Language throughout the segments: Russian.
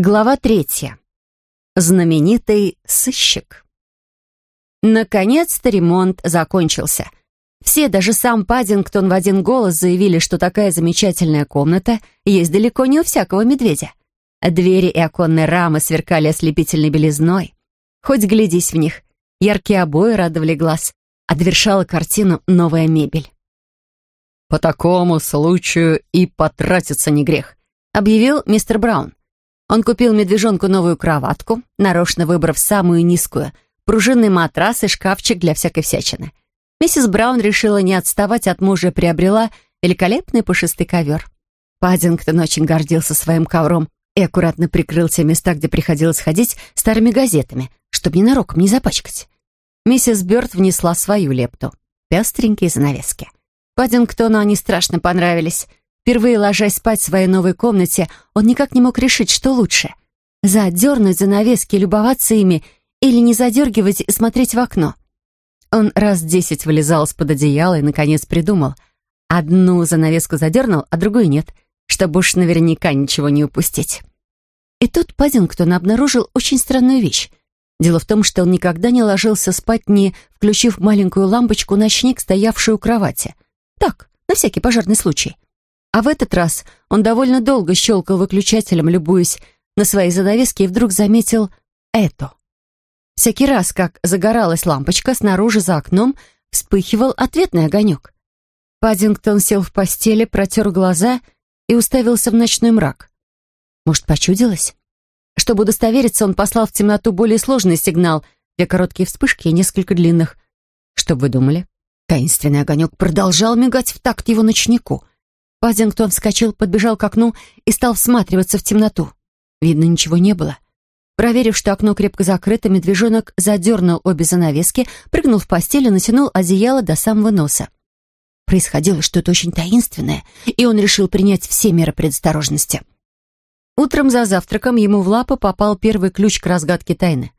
Глава третья. Знаменитый сыщик. Наконец-то ремонт закончился. Все, даже сам Паддингтон в один голос заявили, что такая замечательная комната есть далеко не у всякого медведя. Двери и оконные рамы сверкали ослепительной белизной. Хоть глядись в них, яркие обои радовали глаз, а довершала картину новая мебель. «По такому случаю и потратиться не грех», — объявил мистер Браун. Он купил медвежонку новую кроватку, нарочно выбрав самую низкую, пружинный матрас и шкафчик для всякой всячины. Миссис Браун решила не отставать от мужа и приобрела великолепный пушистый ковер. Паддингтон очень гордился своим ковром и аккуратно прикрыл те места, где приходилось ходить старыми газетами, чтобы ненароком не запачкать. Миссис Бёрд внесла свою лепту. Пестренькие занавески. Паддингтону они страшно понравились. Впервые ложась спать в своей новой комнате, он никак не мог решить, что лучше. Задернуть занавески, любоваться ими или не задергивать и смотреть в окно. Он раз десять вылезал из-под одеяла и, наконец, придумал. Одну занавеску задернул, а другую нет, чтобы уж наверняка ничего не упустить. И тут Паддингтон обнаружил очень странную вещь. Дело в том, что он никогда не ложился спать, не включив маленькую лампочку-ночник, стоявшую у кровати. Так, на всякий пожарный случай. А в этот раз он довольно долго щелкал выключателем, любуясь на свои занавески, и вдруг заметил это. Всякий раз, как загоралась лампочка, снаружи за окном вспыхивал ответный огонек. Паддингтон сел в постели, протер глаза и уставился в ночной мрак. Может, почудилось? Чтобы удостовериться, он послал в темноту более сложный сигнал, две короткие вспышки и несколько длинных. Что вы думали? Таинственный огонек продолжал мигать в такт его ночнику. Пазингтон вскочил, подбежал к окну и стал всматриваться в темноту. Видно, ничего не было. Проверив, что окно крепко закрыто, медвежонок задернул обе занавески, прыгнул в постель и натянул одеяло до самого носа. Происходило что-то очень таинственное, и он решил принять все меры предосторожности. Утром за завтраком ему в лапы попал первый ключ к разгадке тайны.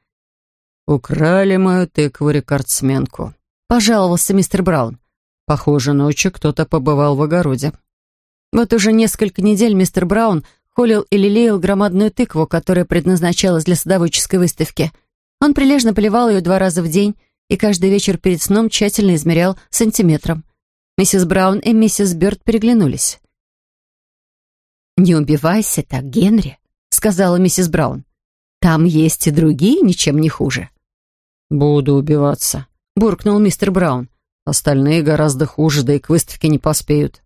«Украли мою тыкву-рекордсменку», — пожаловался мистер Браун. «Похоже, ночью кто-то побывал в огороде». Вот уже несколько недель мистер Браун холил и лелеял громадную тыкву, которая предназначалась для садоводческой выставки. Он прилежно поливал ее два раза в день и каждый вечер перед сном тщательно измерял сантиметром. Миссис Браун и миссис Бёрд переглянулись. «Не убивайся так, Генри», — сказала миссис Браун. «Там есть и другие, ничем не хуже». «Буду убиваться», — буркнул мистер Браун. «Остальные гораздо хуже, да и к выставке не поспеют».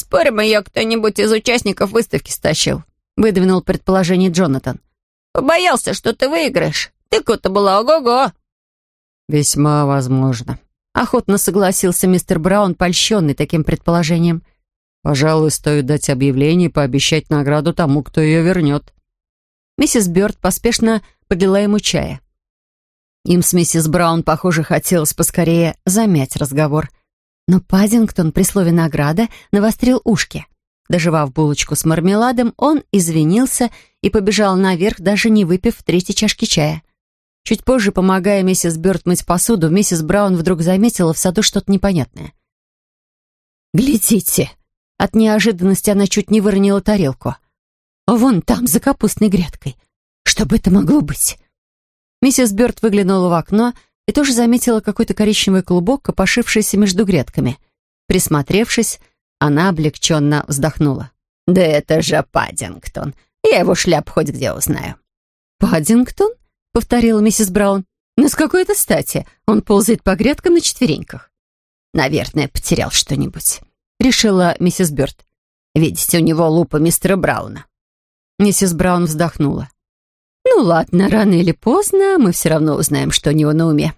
«Спорим, ее кто-нибудь из участников выставки стащил», — выдвинул предположение Джонатан. «Побоялся, что ты выиграешь. Тыква-то была ого-го». «Весьма возможно», — охотно согласился мистер Браун, польщенный таким предположением. «Пожалуй, стоит дать объявление и пообещать награду тому, кто ее вернет». Миссис Бёрд поспешно подлила ему чая. Им с миссис Браун, похоже, хотелось поскорее замять разговор — но Паддингтон при слове «награда» навострил ушки. Доживав булочку с мармеладом, он извинился и побежал наверх, даже не выпив третьей чашки чая. Чуть позже, помогая миссис Бёрд мыть посуду, миссис Браун вдруг заметила в саду что-то непонятное. «Глядите!» От неожиданности она чуть не выронила тарелку. «Вон там, за капустной грядкой. Что бы это могло быть?» Миссис Бёрд выглянула в окно и тоже заметила какой-то коричневый клубок, копошившийся между грядками. Присмотревшись, она облегченно вздохнула. «Да это же Паддингтон. Я его шляп хоть где узнаю». «Паддингтон?» — повторила миссис Браун. «Но с какой-то стати он ползает по грядкам на четвереньках». «Наверное, потерял что-нибудь», — решила миссис Бёрд. «Видите, у него лупа мистера Брауна». Миссис Браун вздохнула. «Ну ладно, рано или поздно мы все равно узнаем, что у него на уме».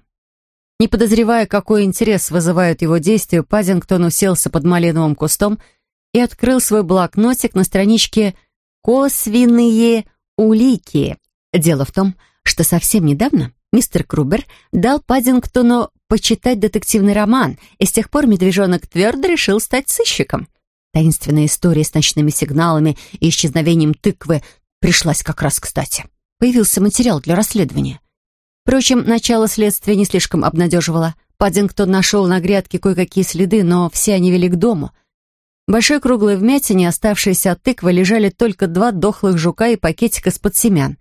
Не подозревая, какой интерес вызывают его действия, Паддингтон уселся под малиновым кустом и открыл свой блокнотик на страничке «Косвенные улики». Дело в том, что совсем недавно мистер Крубер дал Паддингтону почитать детективный роман, и с тех пор медвежонок твердо решил стать сыщиком. Таинственная история с ночными сигналами и исчезновением тыквы пришлась как раз кстати. Появился материал для расследования. Впрочем, начало следствия не слишком обнадеживало. Паддингтон нашел на грядке кое-какие следы, но все они вели к дому. В большой круглой вмятине, оставшиеся от тыквы, лежали только два дохлых жука и пакетик из-под семян.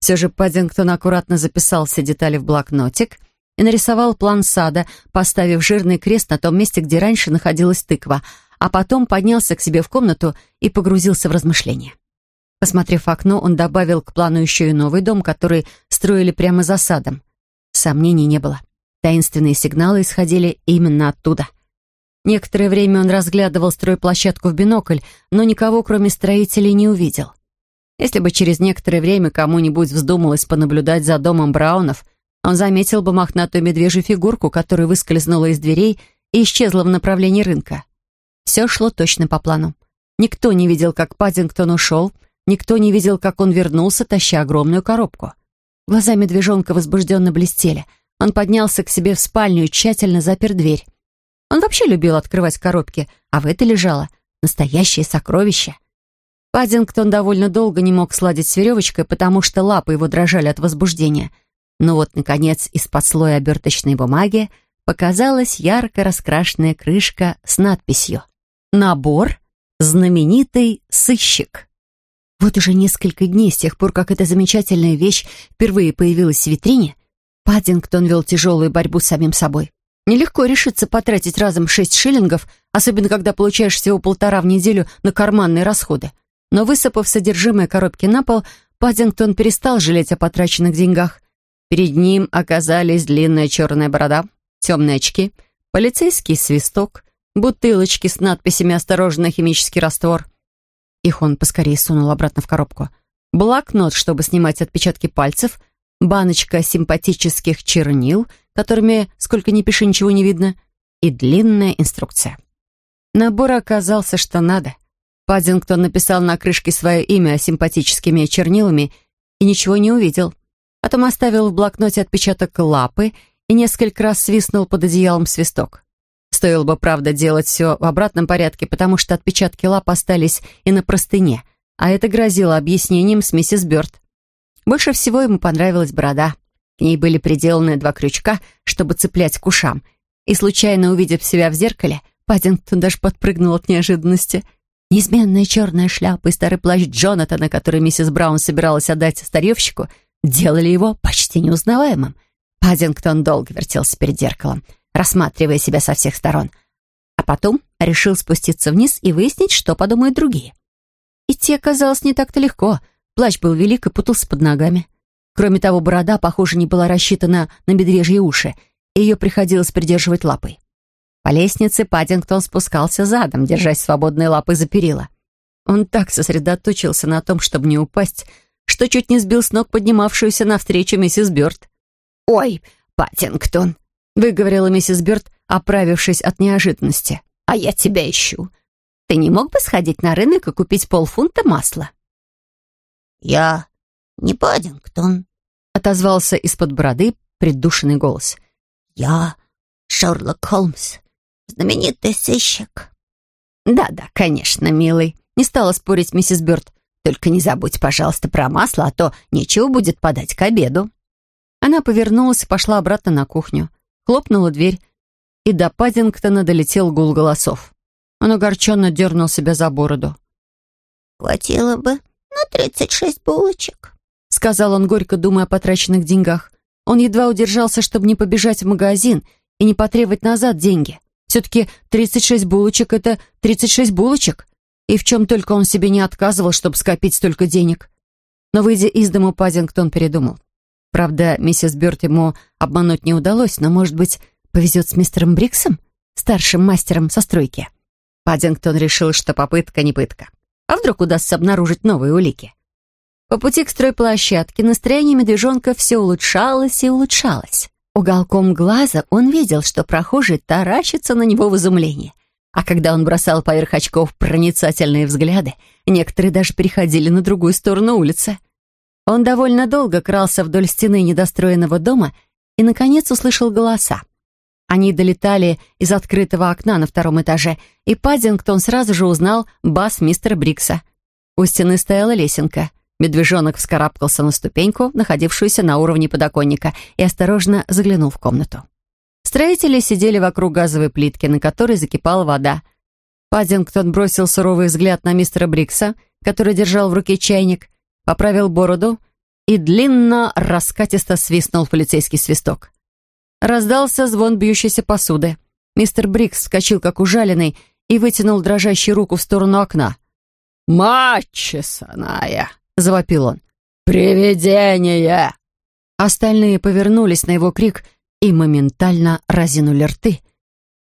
Все же Паддингтон аккуратно записал все детали в блокнотик и нарисовал план сада, поставив жирный крест на том месте, где раньше находилась тыква, а потом поднялся к себе в комнату и погрузился в размышления. Посмотрев окно, он добавил к плану еще и новый дом, который строили прямо за садом. Сомнений не было. Таинственные сигналы исходили именно оттуда. Некоторое время он разглядывал стройплощадку в бинокль, но никого, кроме строителей, не увидел. Если бы через некоторое время кому-нибудь вздумалось понаблюдать за домом Браунов, он заметил бы мохнатую медвежью фигурку, которая выскользнула из дверей и исчезла в направлении рынка. Все шло точно по плану. Никто не видел, как Паддингтон ушел, никто не видел, как он вернулся, таща огромную коробку. Глаза медвежонка возбужденно блестели. Он поднялся к себе в спальню и тщательно запер дверь. Он вообще любил открывать коробки, а в этой лежало настоящее сокровище. Паддингтон довольно долго не мог сладить с веревочкой, потому что лапы его дрожали от возбуждения. Но вот, наконец, из-под слоя оберточной бумаги показалась ярко раскрашенная крышка с надписью «Набор. Знаменитый сыщик». Вот уже несколько дней с тех пор, как эта замечательная вещь впервые появилась в витрине, Паддингтон вел тяжелую борьбу с самим собой. Нелегко решиться потратить разом шесть шиллингов, особенно когда получаешь всего полтора в неделю на карманные расходы. Но высыпав содержимое коробки на пол, Паддингтон перестал жалеть о потраченных деньгах. Перед ним оказались длинная черная борода, темные очки, полицейский свисток, бутылочки с надписями «Осторожно, химический раствор». Их он поскорее сунул обратно в коробку. Блокнот, чтобы снимать отпечатки пальцев, баночка симпатических чернил — которыми, сколько ни пиши, ничего не видно, и длинная инструкция. Набор оказался что надо. Паддингтон написал на крышке свое имя симпатическими чернилами и ничего не увидел. Потом оставил в блокноте отпечаток лапы и несколько раз свистнул под одеялом свисток. Стоило бы, правда, делать все в обратном порядке, потому что отпечатки лап остались и на простыне, а это грозило объяснением с миссис Бёрд. Больше всего ему понравилась борода. К ней были приделаны два крючка, чтобы цеплять к ушам. И, случайно увидев себя в зеркале, Паддингтон даже подпрыгнул от неожиданности. Неизменная черная шляпа и старый плащ Джонатана, который миссис Браун собиралась отдать старьевщику, делали его почти неузнаваемым. Паддингтон долго вертелся перед зеркалом, рассматривая себя со всех сторон. А потом решил спуститься вниз и выяснить, что подумают другие. Идти оказалось не так-то легко. Плащ был велик и путался под ногами. Кроме того, борода, похоже, не была рассчитана на медвежьи уши, и ее приходилось придерживать лапой. По лестнице Паддингтон спускался задом, держась свободной лапой за перила. Он так сосредоточился на том, чтобы не упасть, что чуть не сбил с ног поднимавшуюся навстречу миссис Бёрд. «Ой, Паттингтон!» — выговорила миссис Бёрд, оправившись от неожиданности. «А я тебя ищу. Ты не мог бы сходить на рынок и купить полфунта масла?» «Я «Не Паддингтон», — отозвался из-под бороды придушенный голос. «Я Шерлок Холмс, знаменитый сыщик». «Да-да, конечно, милый», — не стала спорить миссис Бёрд. «Только не забудь, пожалуйста, про масло, а то нечего будет подать к обеду». Она повернулась и пошла обратно на кухню. Хлопнула дверь, и до Паддингтона долетел гул голосов. Он огорченно дернул себя за бороду. «Хватило бы на тридцать шесть булочек», сказал он, горько думая о потраченных деньгах. Он едва удержался, чтобы не побежать в магазин и не потребовать назад деньги. Все-таки 36 булочек — это 36 булочек. И в чем только он себе не отказывал, чтобы скопить столько денег. Но, выйдя из дому, Паддингтон передумал. Правда, миссис Бёрд ему обмануть не удалось, но, может быть, повезет с мистером Бриксом, старшим мастером со стройки. Паддингтон решил, что попытка не пытка. А вдруг удастся обнаружить новые улики? По пути к стройплощадке настроение медвежонка все улучшалось и улучшалось. Уголком глаза он видел, что прохожий таращится на него в изумлении. А когда он бросал поверх очков проницательные взгляды, некоторые даже переходили на другую сторону улицы. Он довольно долго крался вдоль стены недостроенного дома и, наконец, услышал голоса. Они долетали из открытого окна на втором этаже, и Паддингтон сразу же узнал бас мистера Брикса. У стены стояла лесенка — Медвежонок вскарабкался на ступеньку, находившуюся на уровне подоконника, и осторожно заглянул в комнату. Строители сидели вокруг газовой плитки, на которой закипала вода. Паддингтон бросил суровый взгляд на мистера Брикса, который держал в руке чайник, поправил бороду и длинно, раскатисто свистнул полицейский свисток. Раздался звон бьющейся посуды. Мистер Брикс вскочил, как ужаленный, и вытянул дрожащую руку в сторону окна. «Матчесаная!» — завопил он. «Привидение!» Остальные повернулись на его крик и моментально разинули рты.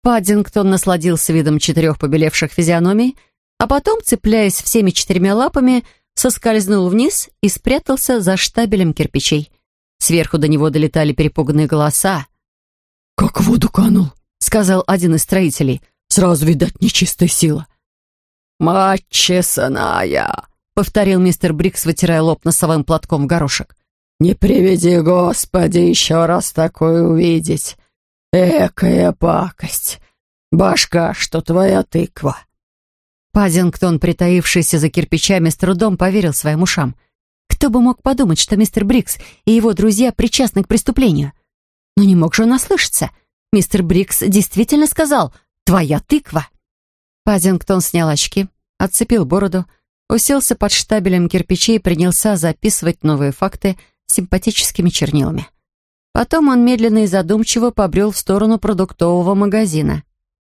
Паддингтон насладился видом четырех побелевших физиономий, а потом, цепляясь всеми четырьмя лапами, соскользнул вниз и спрятался за штабелем кирпичей. Сверху до него долетали перепуганные голоса. «Как в воду канул», — сказал один из строителей. «Сразу, видать, нечистая сила». «Мать честная», — повторил мистер Брикс, вытирая лоб носовым платком в горошек. «Не приведи, Господи, еще раз такое увидеть. Экая пакость. Башка, что твоя тыква». Паддингтон, притаившийся за кирпичами, с трудом поверил своим ушам. Кто бы мог подумать, что мистер Брикс и его друзья причастны к преступлению? Но не мог же он ослышаться. Мистер Брикс действительно сказал «Твоя тыква». Паддингтон снял очки, отцепил бороду, уселся под штабелем кирпичей и принялся записывать новые факты симпатическими чернилами. Потом он медленно и задумчиво побрел в сторону продуктового магазина.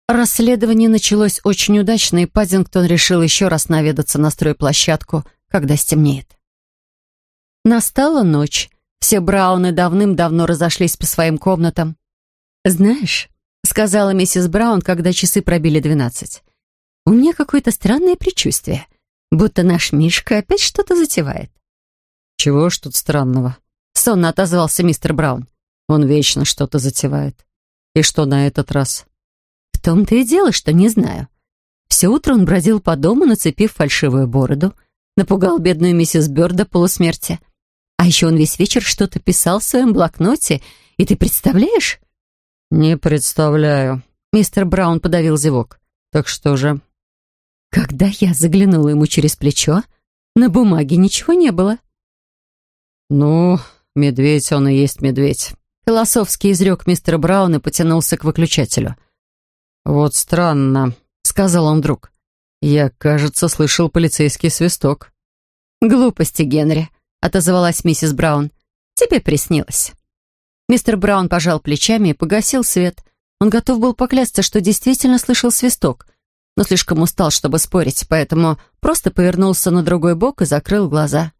Расследование началось очень удачно, и Паддингтон решил еще раз наведаться на стройплощадку, когда стемнеет. Настала ночь. Все Брауны давным-давно разошлись по своим комнатам. «Знаешь», — сказала миссис Браун, когда часы пробили двенадцать, «у меня какое-то странное предчувствие, будто наш Мишка опять что-то затевает». «Чего ж тут странного?» — сонно отозвался мистер Браун. «Он вечно что-то затевает. И что на этот раз?» Том-то и дело, что не знаю. Все утро он бродил по дому, нацепив фальшивую бороду, напугал бедную миссис Бёрда полусмерти. А еще он весь вечер что-то писал в своем блокноте, и ты представляешь? «Не представляю», — мистер Браун подавил зевок. «Так что же?» Когда я заглянула ему через плечо, на бумаге ничего не было. «Ну, медведь он и есть медведь», — философски изрек мистер Браун и потянулся к выключателю. «Вот странно», — сказал он вдруг. «Я, кажется, слышал полицейский свисток». «Глупости, Генри», — отозвалась миссис Браун. «Тебе приснилось». Мистер Браун пожал плечами и погасил свет. Он готов был поклясться, что действительно слышал свисток, но слишком устал, чтобы спорить, поэтому просто повернулся на другой бок и закрыл глаза.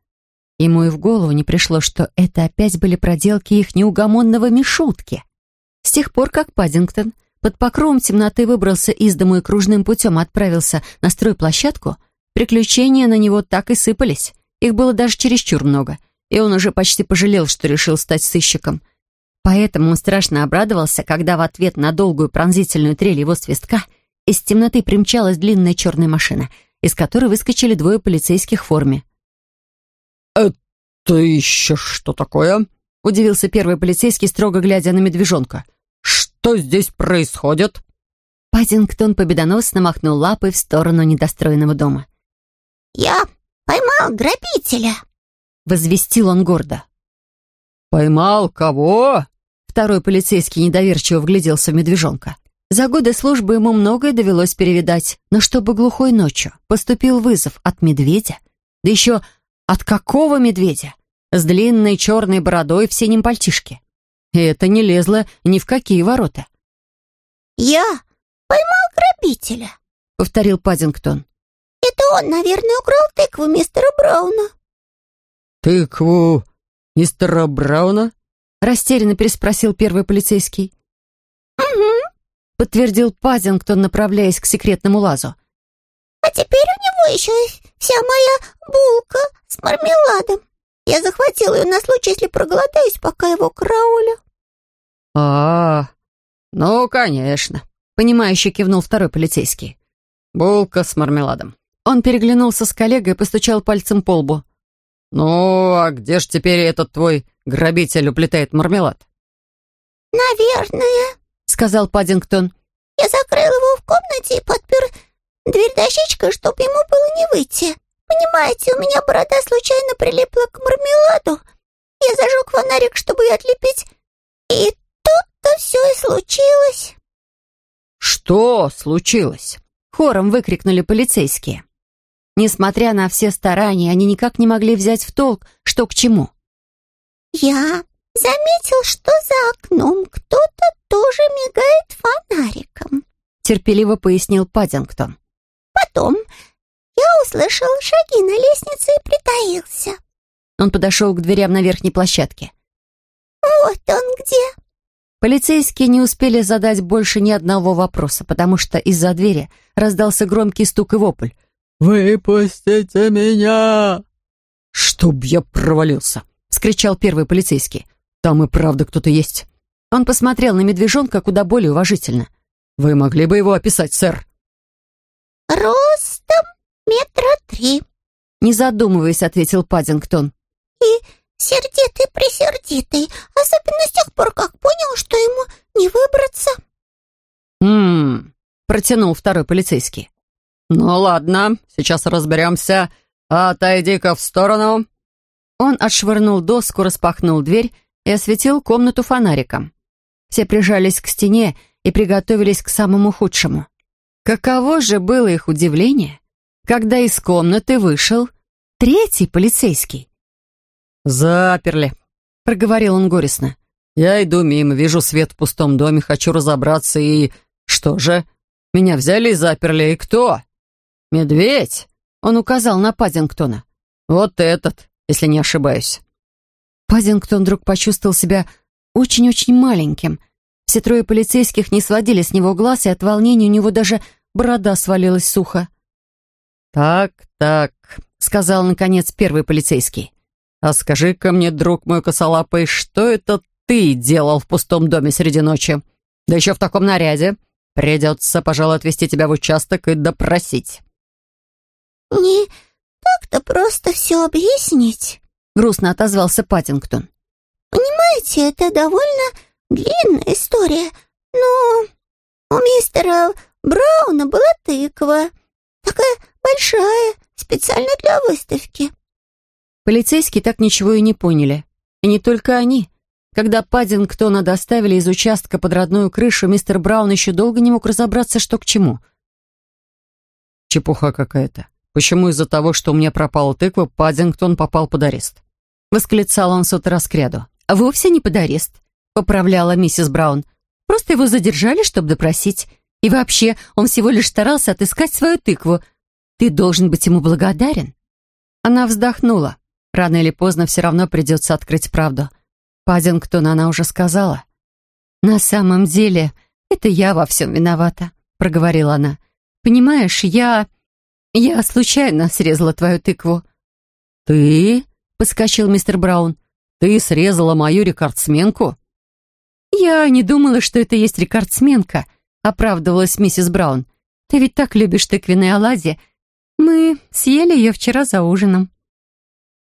Ему и в голову не пришло, что это опять были проделки их неугомонного Мишутки. С тех пор, как Паддингтон под покровом темноты выбрался из дому и кружным путем отправился на стройплощадку, приключения на него так и сыпались. Их было даже чересчур много, и он уже почти пожалел, что решил стать сыщиком. Поэтому он страшно обрадовался, когда в ответ на долгую пронзительную трель его свистка из темноты примчалась длинная черная машина, из которой выскочили двое полицейских в форме. «Это еще что такое?» — удивился первый полицейский, строго глядя на медвежонка. Что здесь происходит?» Паддингтон победоносно махнул лапой в сторону недостроенного дома. «Я поймал грабителя», — возвестил он гордо. «Поймал кого?» Второй полицейский недоверчиво вгляделся в медвежонка. За годы службы ему многое довелось перевидать, но чтобы глухой ночью поступил вызов от медведя, да еще от какого медведя? С длинной черной бородой в синем пальтишке. И это не лезло ни в какие ворота. «Я поймал грабителя», — повторил Паддингтон. «Это он, наверное, украл тыкву мистера Брауна». «Тыкву мистера Брауна?» — растерянно переспросил первый полицейский. «Угу», — подтвердил Паддингтон, направляясь к секретному лазу. «А теперь у него еще вся моя булка с мармеладом. Я захватил ее на случай, если проголодаюсь, пока его караулю». «А, ну, конечно», — понимающе кивнул второй полицейский. «Булка с мармеладом». Он переглянулся с коллегой и постучал пальцем по лбу. «Ну, а где ж теперь этот твой грабитель уплетает мармелад?» «Наверное», — сказал Паддингтон. «Я закрыл его в комнате и подпер дверь дощечкой, чтобы ему было не выйти. Понимаете, у меня борода случайно прилипла к мармеладу. Я зажег фонарик, чтобы отлепить, и тут-то все и случилось». «Что случилось?» Хором выкрикнули полицейские. Несмотря на все старания, они никак не могли взять в толк, что к чему. «Я заметил, что за окном кто-то тоже мигает фонариком», терпеливо пояснил Паддингтон. «Потом я услышал шаги на лестнице и притаился». Он подошел к дверям на верхней площадке. «Вот он где!» Полицейские не успели задать больше ни одного вопроса, потому что из-за двери раздался громкий стук и вопль. «Выпустите меня!» «Чтоб я провалился!» — скричал первый полицейский. «Там и правда кто-то есть». Он посмотрел на медвежонка куда более уважительно. «Вы могли бы его описать, сэр?» «Ростом метра три», — не задумываясь, ответил Паддингтон. «И сердитый-присердитый, особенно с тех пор, как понял, что ему не выбраться». «Хм...» — протянул второй полицейский. «Ну ладно, сейчас разберемся. Отойди-ка в сторону». Он отшвырнул доску, распахнул дверь и осветил комнату фонариком. Все прижались к стене и приготовились к самому худшему. Каково же было их удивление, когда из комнаты вышел третий полицейский. «Заперли», — проговорил он горестно. «Я иду мимо, вижу свет в пустом доме, хочу разобраться и... Что же? Меня взяли и заперли, и кто?» «Медведь!» — он указал на Паддингтона. «Вот этот, если не ошибаюсь». Паддингтон вдруг почувствовал себя очень-очень маленьким. Все трое полицейских не сводили с него глаз, и от волнения у него даже борода свалилась сухо. «Так, так», — сказал, наконец, первый полицейский. «А скажи-ка мне, друг мой косолапый, что это ты делал в пустом доме среди ночи? Да еще в таком наряде. Придется, пожалуй, отвезти тебя в участок и допросить». «Не так-то просто все объяснить», — грустно отозвался Паттингтон. «Понимаете, это довольно длинная история, но у мистера Брауна была тыква, такая большая, специально для выставки. Полицейские так ничего и не поняли. И не только они. Когда Паддингтона доставили из участка под родную крышу, мистер Браун еще долго не мог разобраться, что к чему. «Чепуха какая-то. Почему из-за того, что у меня пропала тыква, Паддингтон попал под арест?» Восклицал он с утра с кряду. «Вовсе не под арест», — поправляла миссис Браун. «Просто его задержали, чтобы допросить. И вообще, он всего лишь старался отыскать свою тыкву. Ты должен быть ему благодарен». Она вздохнула. Рано или поздно все равно придется открыть правду. Паддингтон она уже сказала. «На самом деле, это я во всем виновата», — проговорила она. «Понимаешь, я... я случайно срезала твою тыкву». «Ты?» — подскочил мистер Браун. «Ты срезала мою рекордсменку?» «Я не думала, что это есть рекордсменка», — оправдывалась миссис Браун. «Ты ведь так любишь тыквенные оладьи. Мы съели ее вчера за ужином».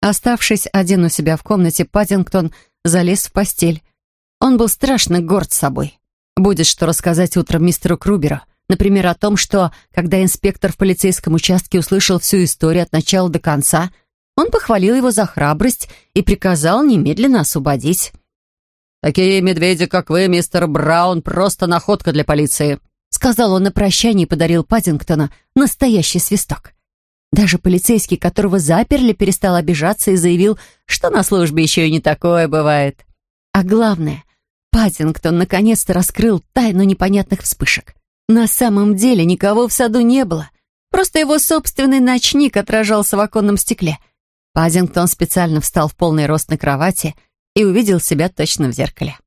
Оставшись один у себя в комнате, Паддингтон залез в постель. Он был страшно горд собой. Будет что рассказать утром мистеру Круберу. Например, о том, что, когда инспектор в полицейском участке услышал всю историю от начала до конца, он похвалил его за храбрость и приказал немедленно освободить. «Такие медведи, как вы, мистер Браун, просто находка для полиции», сказал он на прощание и подарил Паддингтона настоящий свисток. Даже полицейский, которого заперли, перестал обижаться и заявил, что на службе еще и не такое бывает. А главное, Паттингтон наконец-то раскрыл тайну непонятных вспышек. На самом деле никого в саду не было. Просто его собственный ночник отражался в оконном стекле. Паддингтон специально встал в полный рост на кровати и увидел себя точно в зеркале.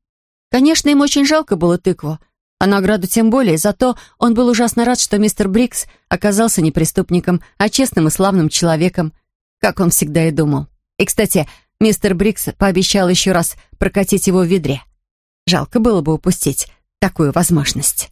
Конечно, им очень жалко было тыкву, а награду тем более, зато он был ужасно рад, что мистер Брикс оказался не преступником, а честным и славным человеком, как он всегда и думал. И, кстати, мистер Брикс пообещал еще раз прокатить его в ведре. Жалко было бы упустить такую возможность.